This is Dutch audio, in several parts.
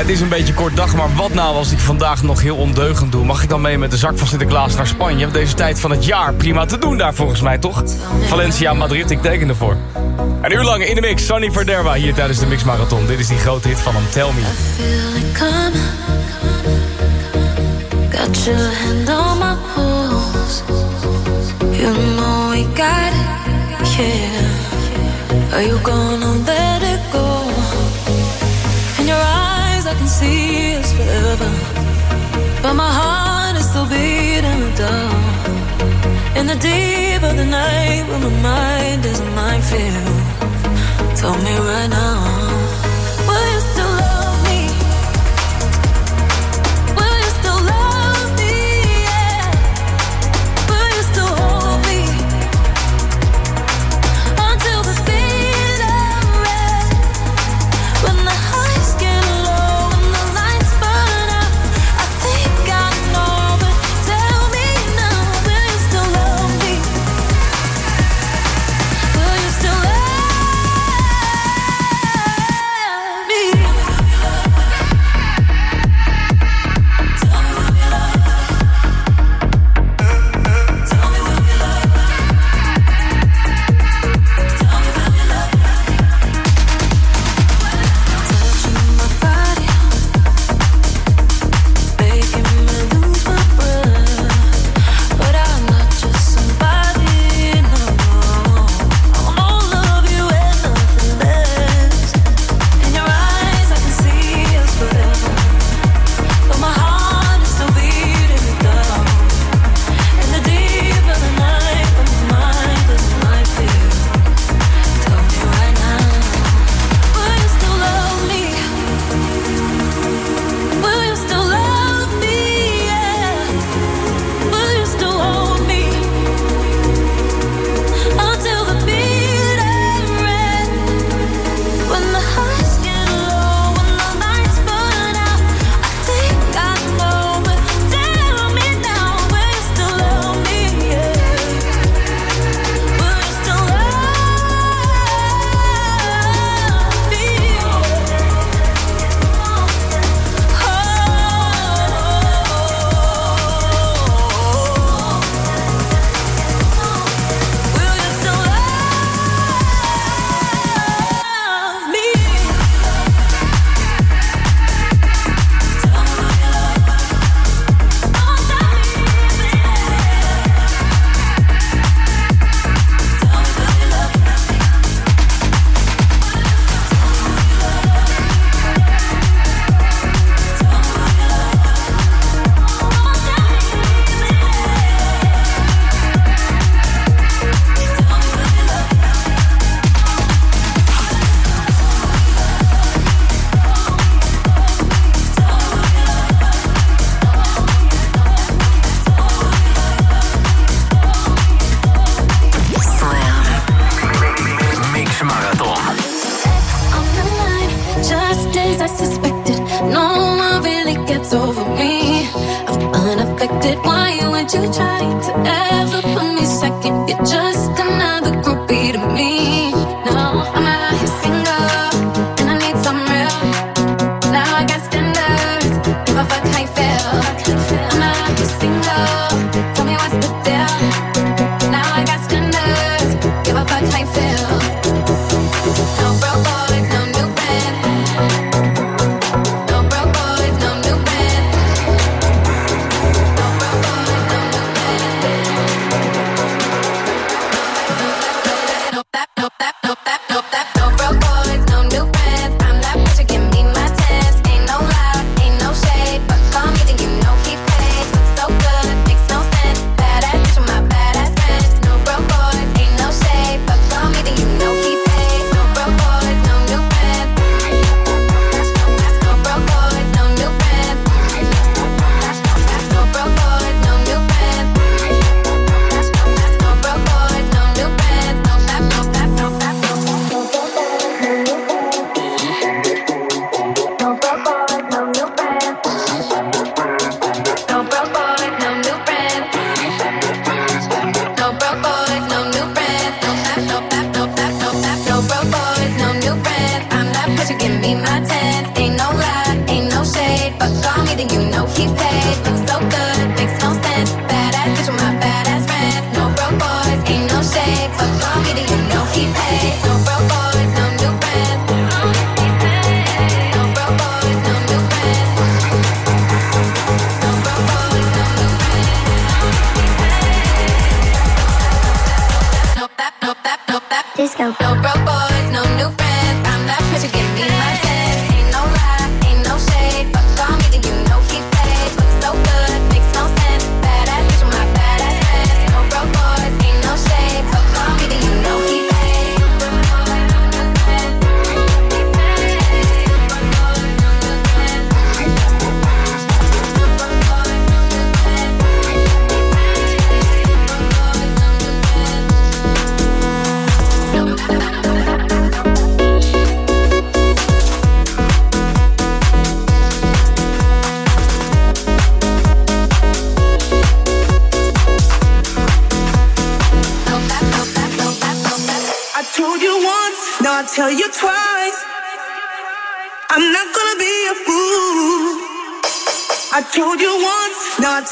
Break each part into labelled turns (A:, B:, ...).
A: Het is een beetje kort dag, maar wat nou als ik vandaag nog heel ondeugend doe? Mag ik dan mee met de zak van Sinterklaas naar Spanje? Op deze tijd van het jaar, prima te doen daar volgens mij, toch? Valencia, Madrid, ik teken ervoor. Een uur lang in de mix, Sunny Verderba hier tijdens de Mix Marathon. Dit is die grote hit van hem, Tell Me.
B: Got your hand on my pulse. You know we got it, yeah. Are you gonna let it go? In your eyes, I can see us forever. But my heart is still beating down. In the deep of the night, when my mind is a minefield. Tell me right now. Will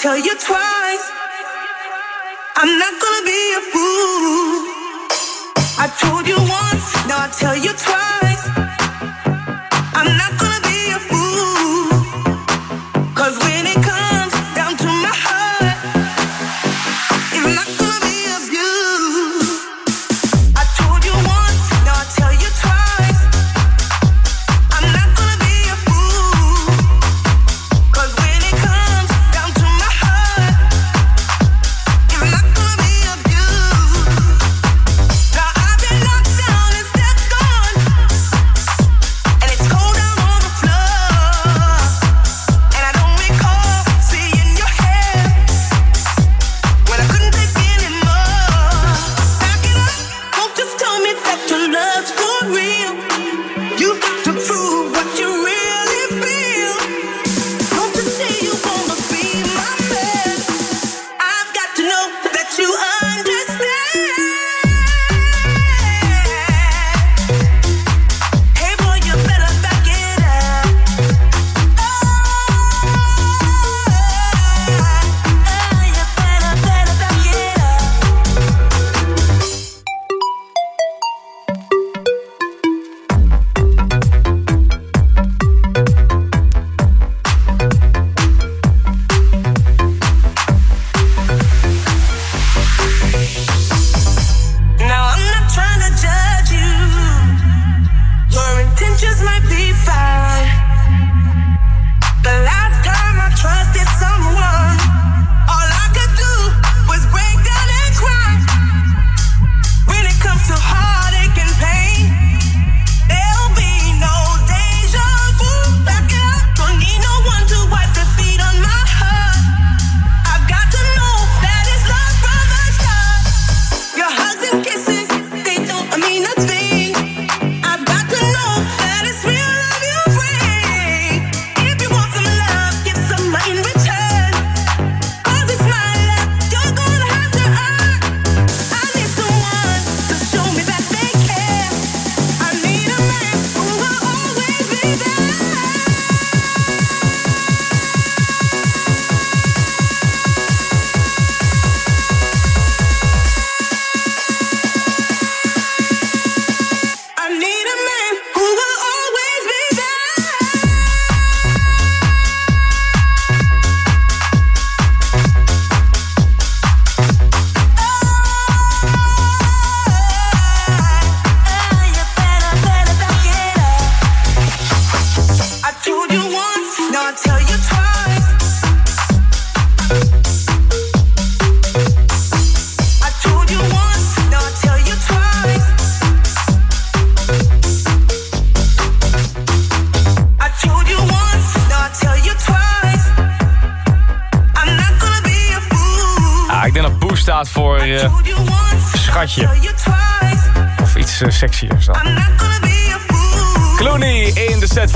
B: tell you
C: twice. I'm not gonna be a fool. I told you once, now I tell you twice.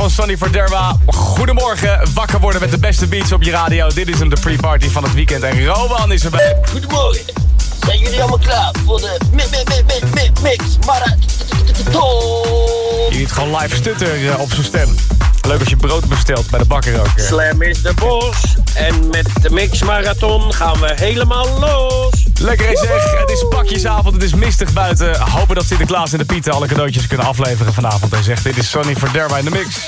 A: van Sonny Verderma. Goedemorgen, wakker worden met de beste beats op je radio. Dit is hem, de pre-party van het weekend. En Roman is erbij.
D: Goedemorgen. Zijn jullie allemaal klaar voor de mix, marathon?
A: Eh, je ziet gewoon live stutter eh, op zijn stem. Leuk als je brood bestelt bij de bakker ook. Eh.
E: Slam is de bos. En met de Mix Marathon gaan we helemaal los.
A: Lekker eens zeg. Het is pakjesavond, het is mistig buiten. Hopen dat Sinterklaas en de Pieten alle cadeautjes kunnen afleveren vanavond. Hij zegt, dit is Sonny derby in de mix.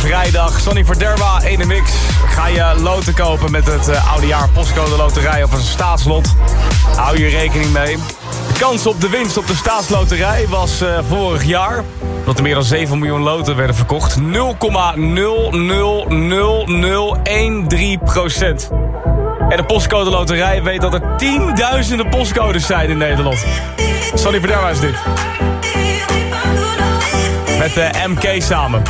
A: vrijdag. Sonny Verderwa, 1 mix. Ga je loten kopen met het eh, uh, oudejaar postcode loterij of een staatslot? Hou je rekening mee. De kans op de winst op de staatsloterij was eh, vorig jaar... dat er meer dan 7 miljoen loten werden verkocht. 0,000013 procent. En de postcode loterij weet dat er tienduizenden postcodes zijn in Nederland. Sonny Verderwa is dit. Met eh, de MK samen.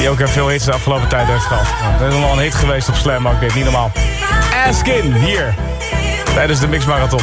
A: Die ook heel veel hits de afgelopen tijd heeft gehad. Nou, dat is nog een hit geweest op Slam, ook dit. Niet normaal. Askin, hier. Tijdens de
F: Mix
G: Marathon.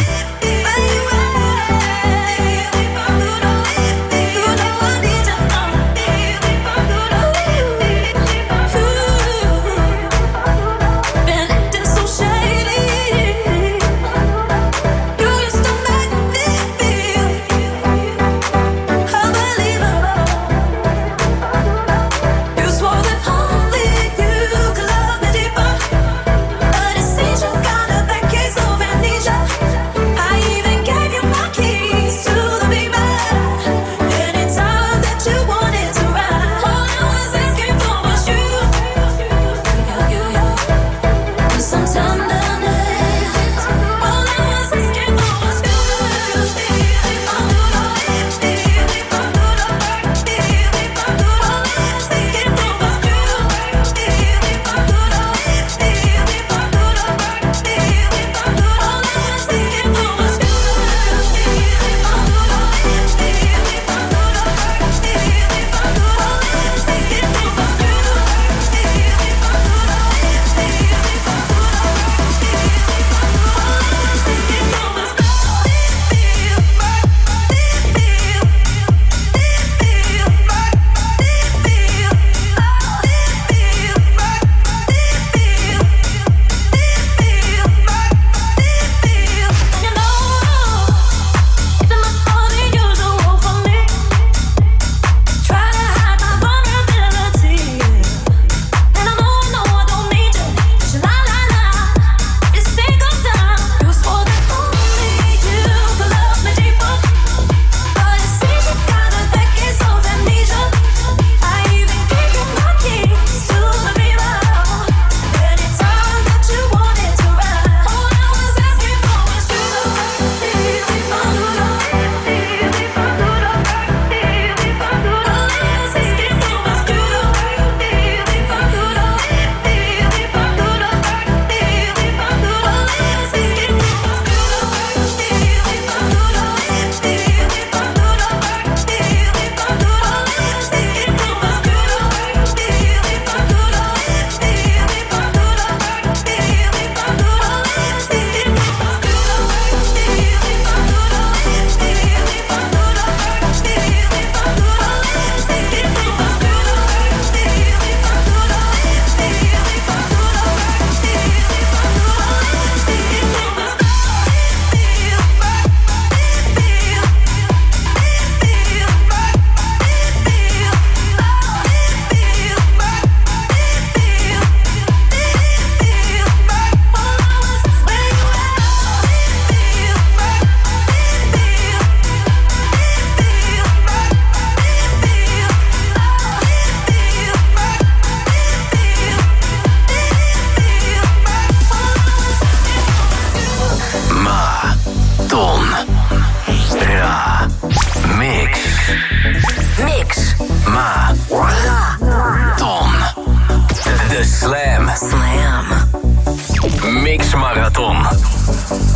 B: Marathon.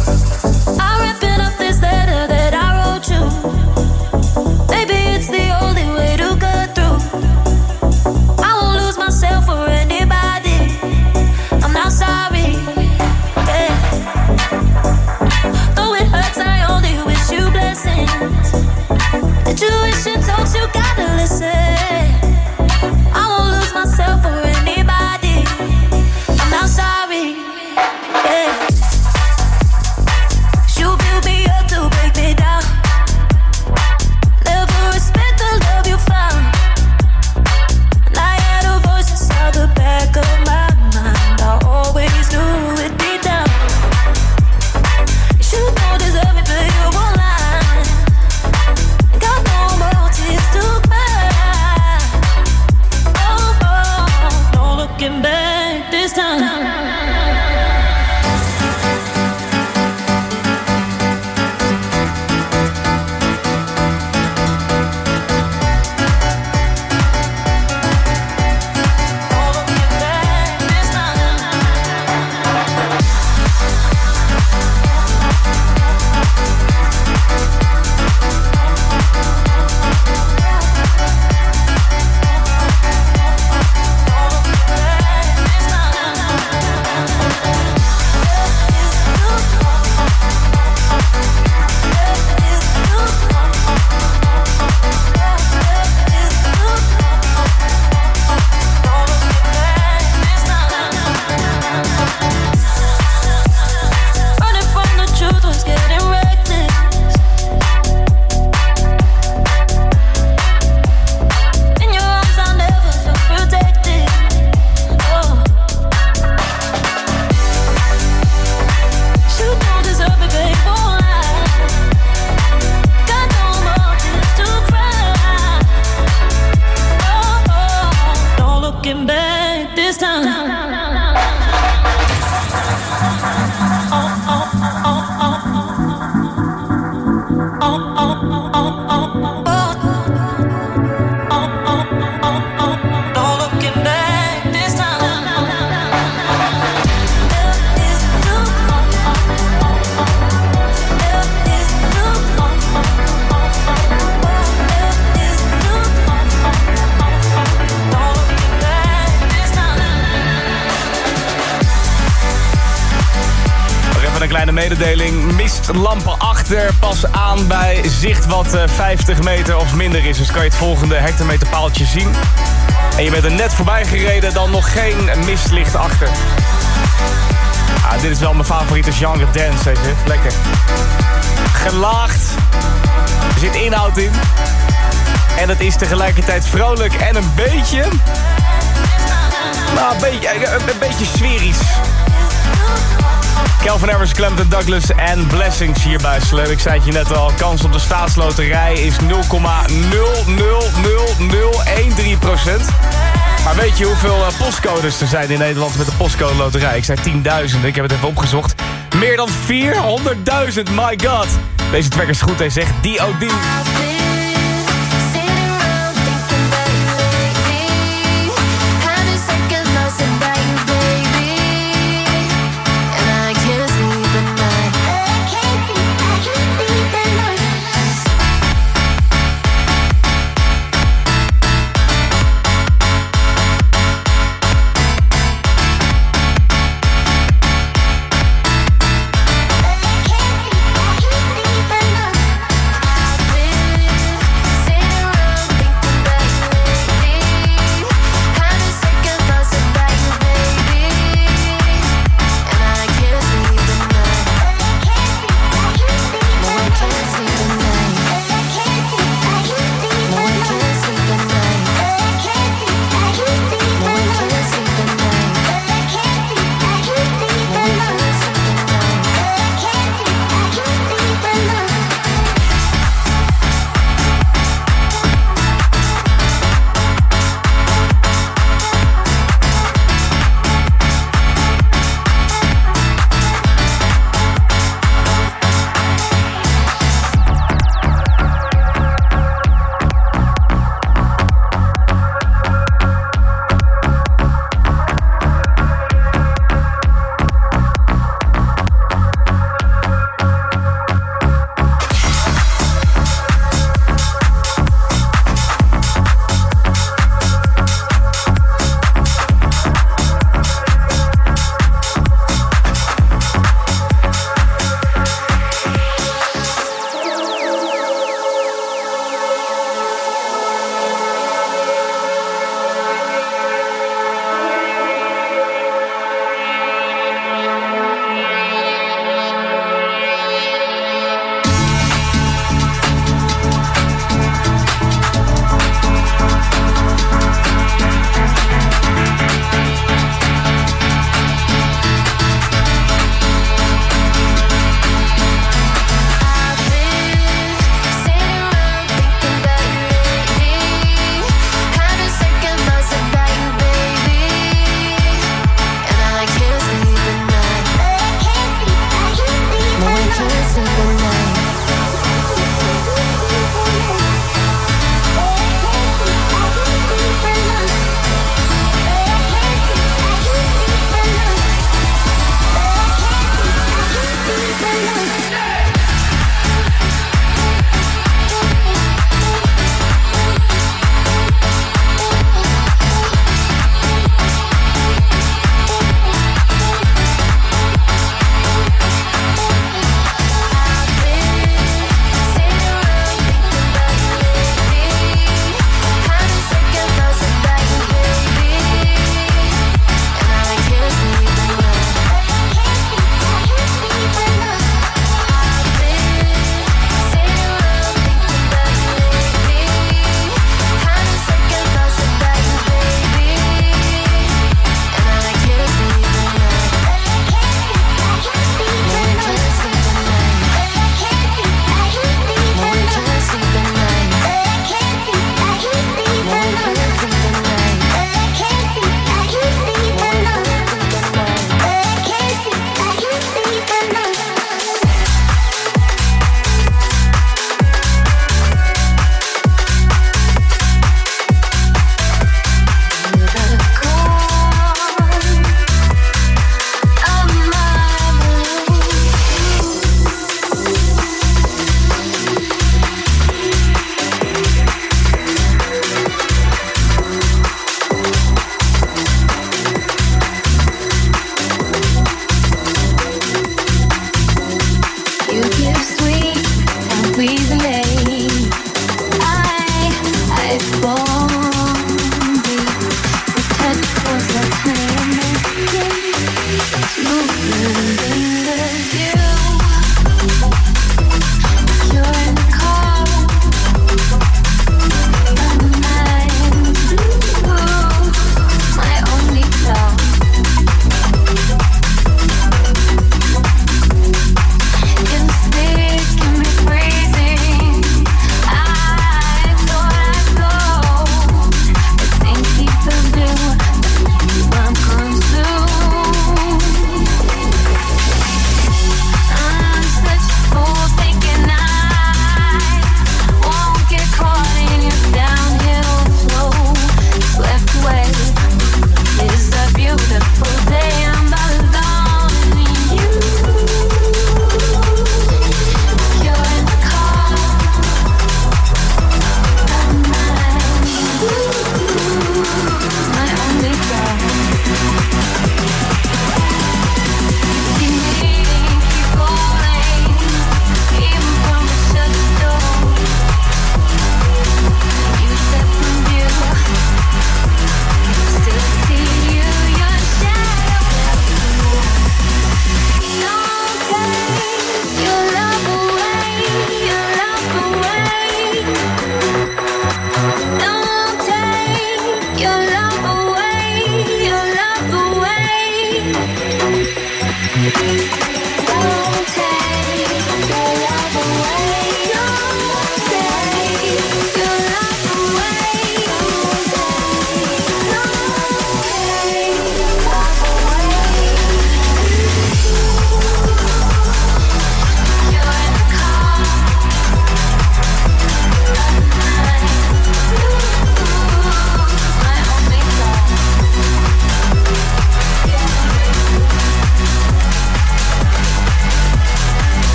B: Mistlampen achter. Pas aan bij zicht wat eh, 50 meter of minder is. Dus kan je het volgende hectometerpaaltje zien. En je bent er net voorbij gereden, dan nog geen mistlicht achter. Ah, dit is wel mijn favoriete genre dance, weet je. Lekker. Gelaagd. Er zit inhoud in. En het is tegelijkertijd vrolijk en een beetje... Nou, een beetje, een, een beetje sferisch. Calvin Harris, Clemton Douglas en Blessings hier bij. Ik zei het je net al, kans op de staatsloterij is 0,0000013% Maar weet je hoeveel eh, postcodes er zijn in Nederland met de postcode loterij? Ik zei 10.000, ik heb het even opgezocht. Meer dan 400.000, my god. Deze track goed, hij zegt D.O.D.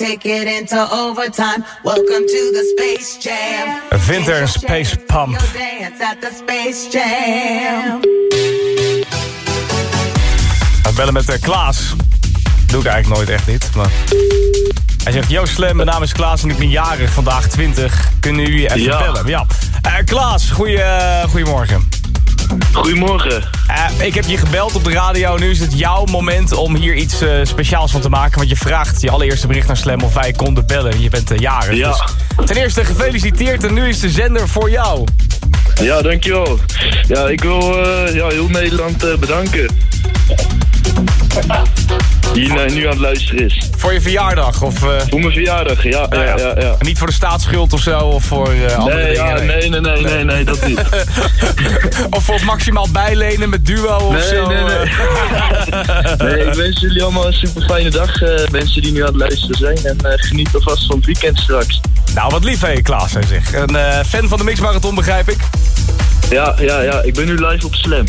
H: take it into overtime. Welcome to the Space Jam.
A: Winter Space Pump. We bellen met uh, Klaas. Doe ik eigenlijk nooit echt niet, maar... Hij zegt, Joost Slam, mijn naam is Klaas en ik ben jarig, vandaag 20. Kunnen jullie even
I: Ja.
A: bellen? Ja. Eh, Klaas, goeie, goedemorgen.
I: Goedemorgen.
A: Eh, ik heb je gebeld op de radio. Nu is het jouw moment om hier iets eh, speciaals van te maken. Want je vraagt je allereerste bericht naar Slam of wij konden bellen. Je bent uh, jarig.
I: Ja.
A: Dus ten eerste gefeliciteerd en nu is de zender voor jou.
I: Ja, dankjewel. Ja, ik wil eh, ja, heel Nederland eh, bedanken. Die eh, nu aan het luisteren is.
A: Voor je verjaardag of... eh,
I: Voor mijn verjaardag, ja,
A: nou
I: ja, ja. ja.
A: Niet voor de staatsschuld of zo of voor eh, andere
I: Nee,
A: dingen.
I: ja, nee, nee, nee, nee, nee, dat niet.
A: Of voor maximaal bijlenen met duo of
I: Nee,
A: zo.
I: nee, nee. Nee, ik wens jullie allemaal een super fijne dag, mensen die nu aan het luisteren zijn. En geniet alvast van het weekend straks.
A: Nou, wat lief hé, Klaas, hij zegt. Een fan van de Mixmarathon, begrijp ik?
I: Ja, ja, ja, ik ben nu live op Slam.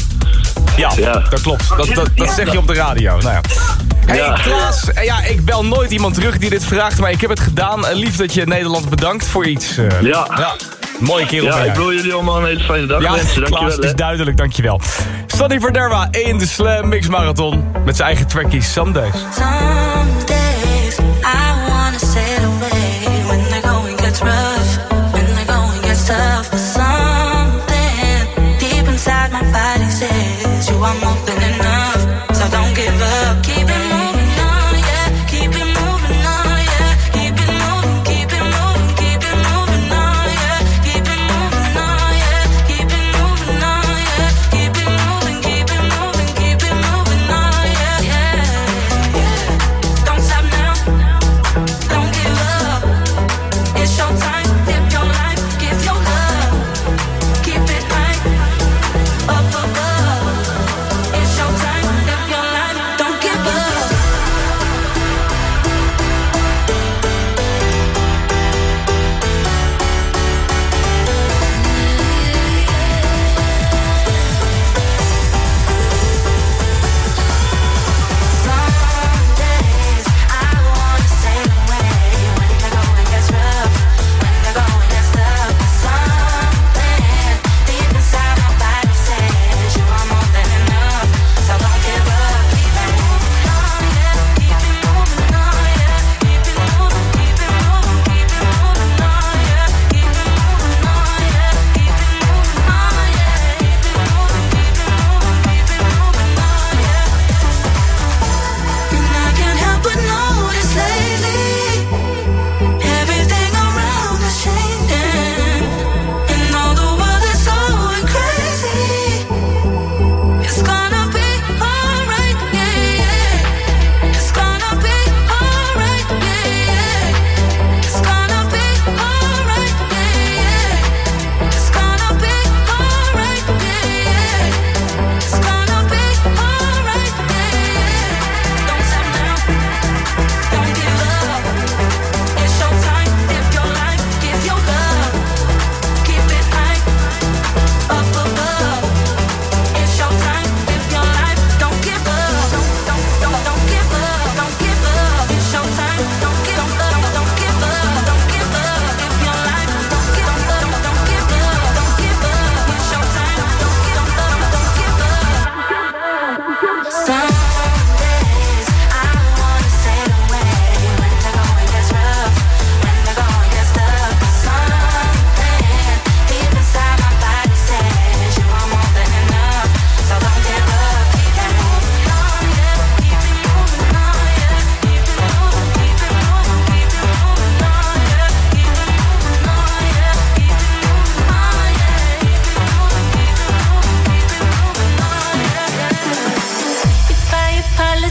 A: Ja,
I: Ja.
A: dat klopt. Dat, dat, dat zeg je op de radio. Nou ja. Hey
I: Ja.
A: Klaas, eh, ja, ik bel nooit iemand terug die dit vraagt, maar ik heb het gedaan. Eh, lief dat je Nederland bedankt voor iets. eh.
I: Ja.
A: Mooie kerel
I: Ja, ik wil jullie allemaal een hele fijne dag
A: Ja,
I: wensen.
A: Klaas,
I: Dankjewel,
A: het is duidelijk, dankjewel. Sonny Verderwa in de Slam Mix Marathon met zijn eigen trackie Sundays.
B: Some days I wanna sail away when the going gets rough,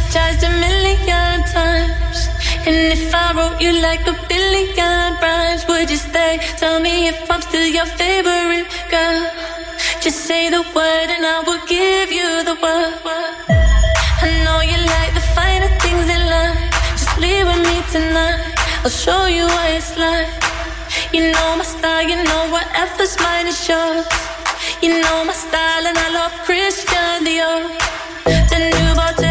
B: apologized a million times, and if I wrote you like a billion rhymes, would you stay? Tell me if I'm still your favorite girl. Just say the word and I will give you the word. I know you like the finer things in life. Just leave with me tonight. I'll show you what it's like. You know my style, you know whatever's mine is yours. You know my style, and I love Christian Dior. The new Bottega,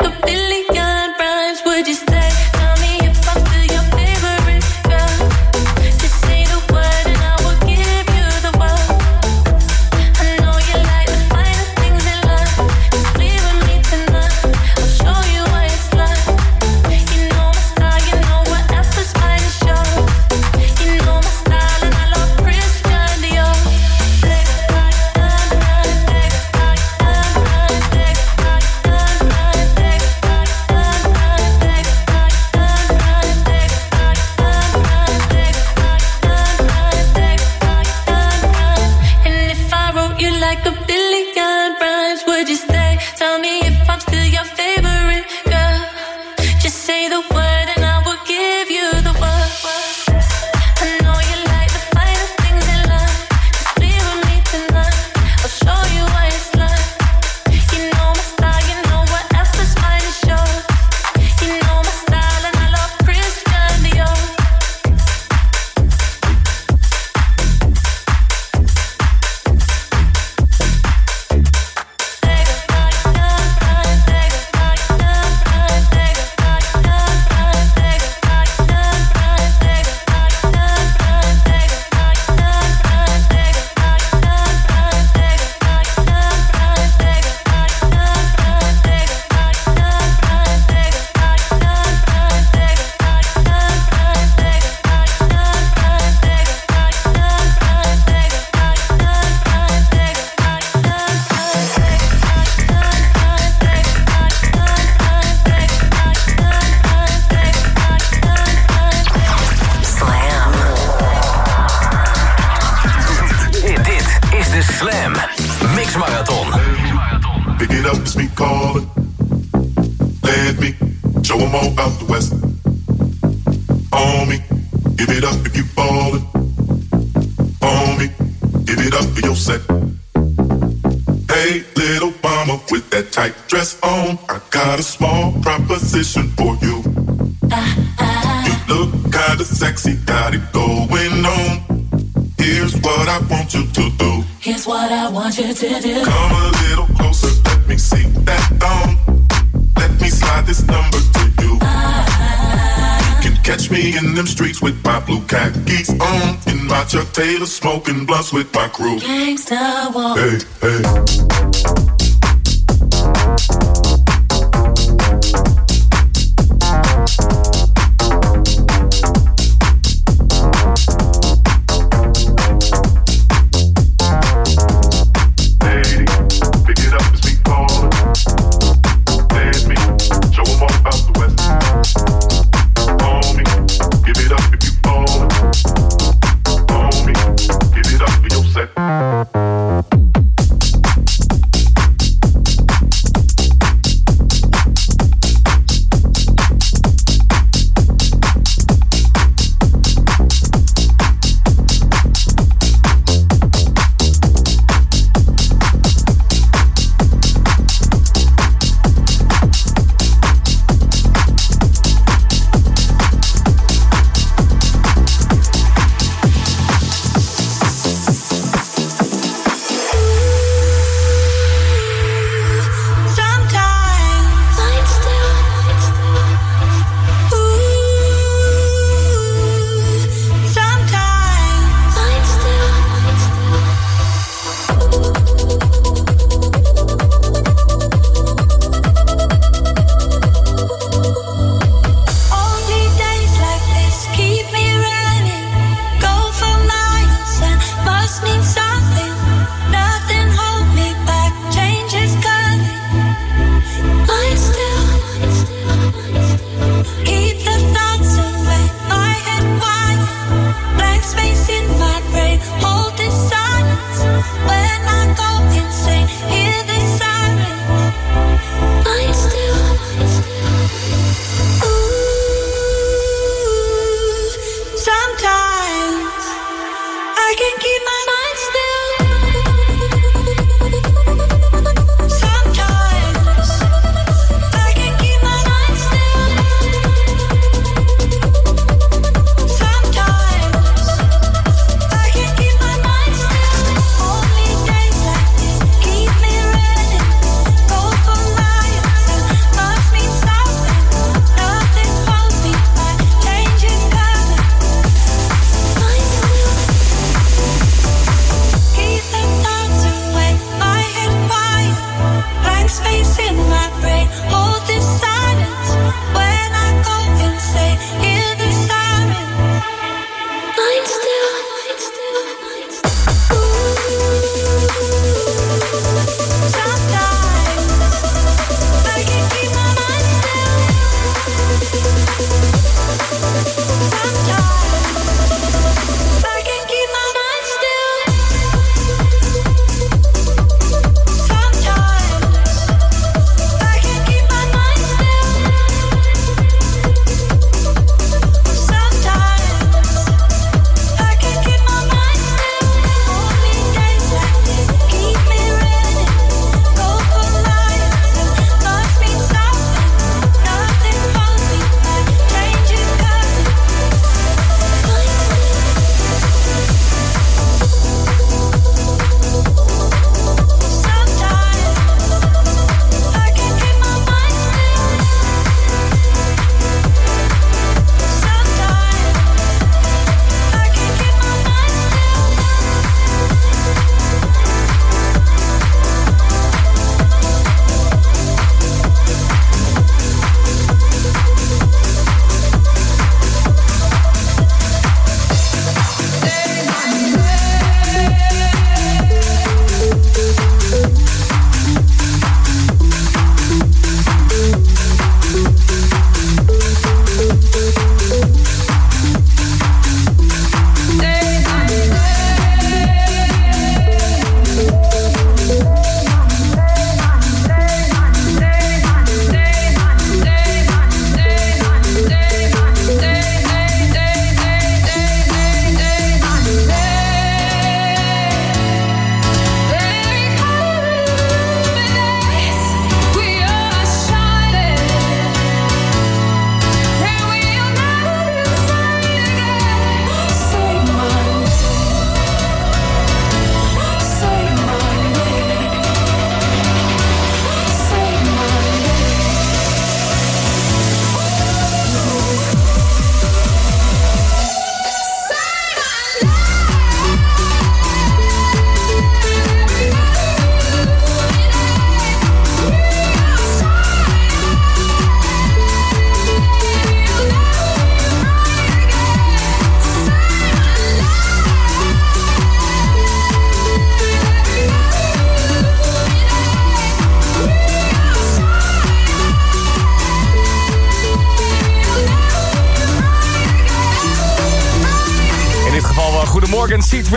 B: like a me in
J: them streets with my blue khakis on, in my Chuck Taylor smoking blunts with my crew.
B: Gangsta walk.
J: Hey, hey.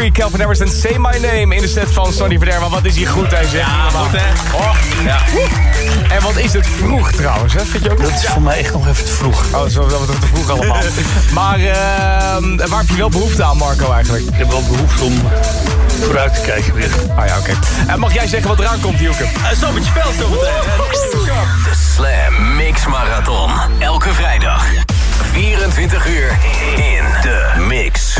A: C3, Calvin Harris en Say My Name in de set van Sonny Verderma. Wat is hier goed, hij zegt.
K: Ja, goed hè?
A: Oh.
K: Ja.
A: En wat is het vroeg trouwens, hè? Vind je ook?
K: Dat is voor mij echt nog even te vroeg.
A: Oh, dat is wel wat te vroeg allemaal. maar ehm, waar heb je wel behoefte aan, Marco, eigenlijk?
K: Ik heb wel behoefte om vooruit te kijken weer.
A: Ah ja, oké. En mag jij zeggen wat eraan komt, Hielke?
K: Uh, Zomertje Veld zometeen.
G: De Slam Mix Marathon. Elke vrijdag. 24 uur in de mix.